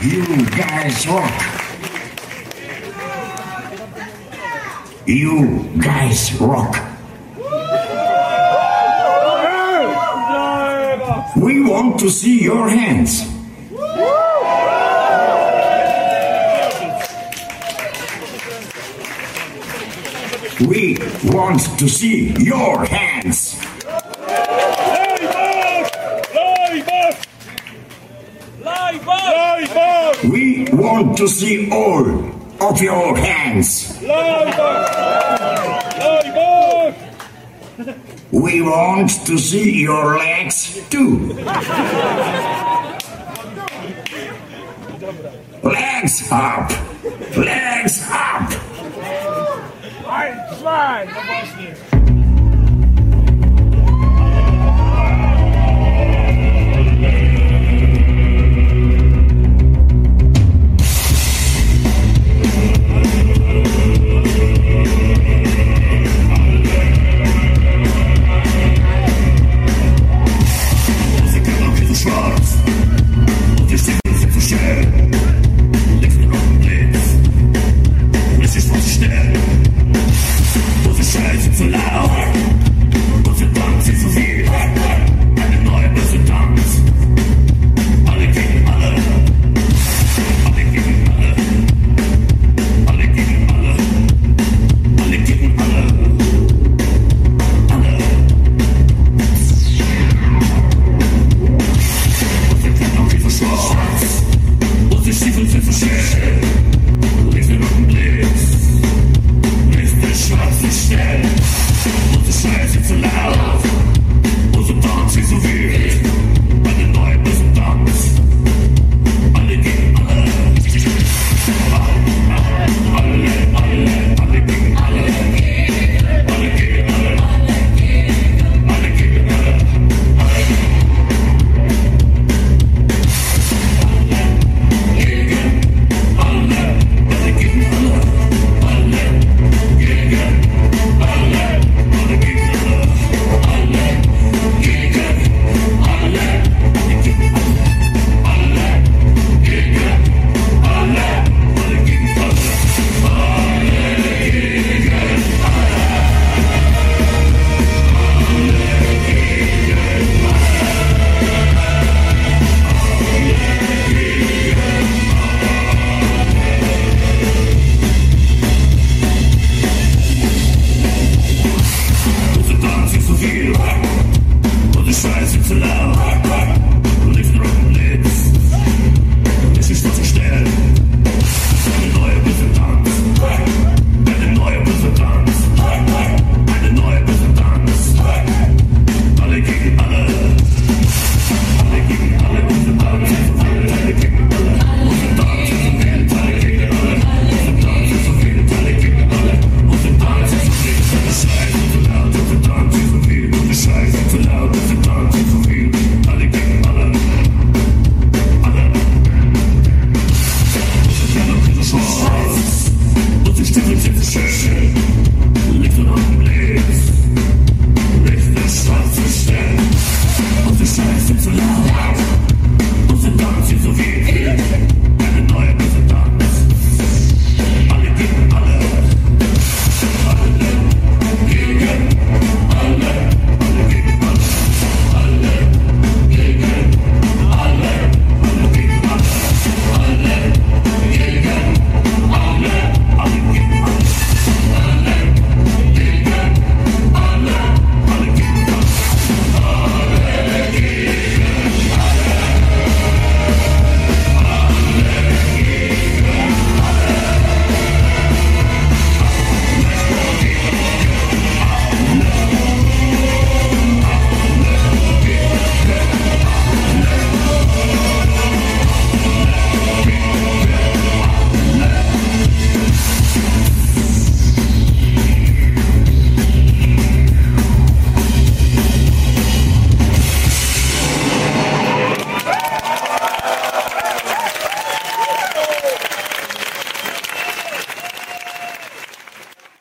You guys rock. You guys rock. We want to see your hands. We want to see your hands. Want to see all of your hands. We want to see your legs too. Legs up! Legs up! Slide! Schwarz.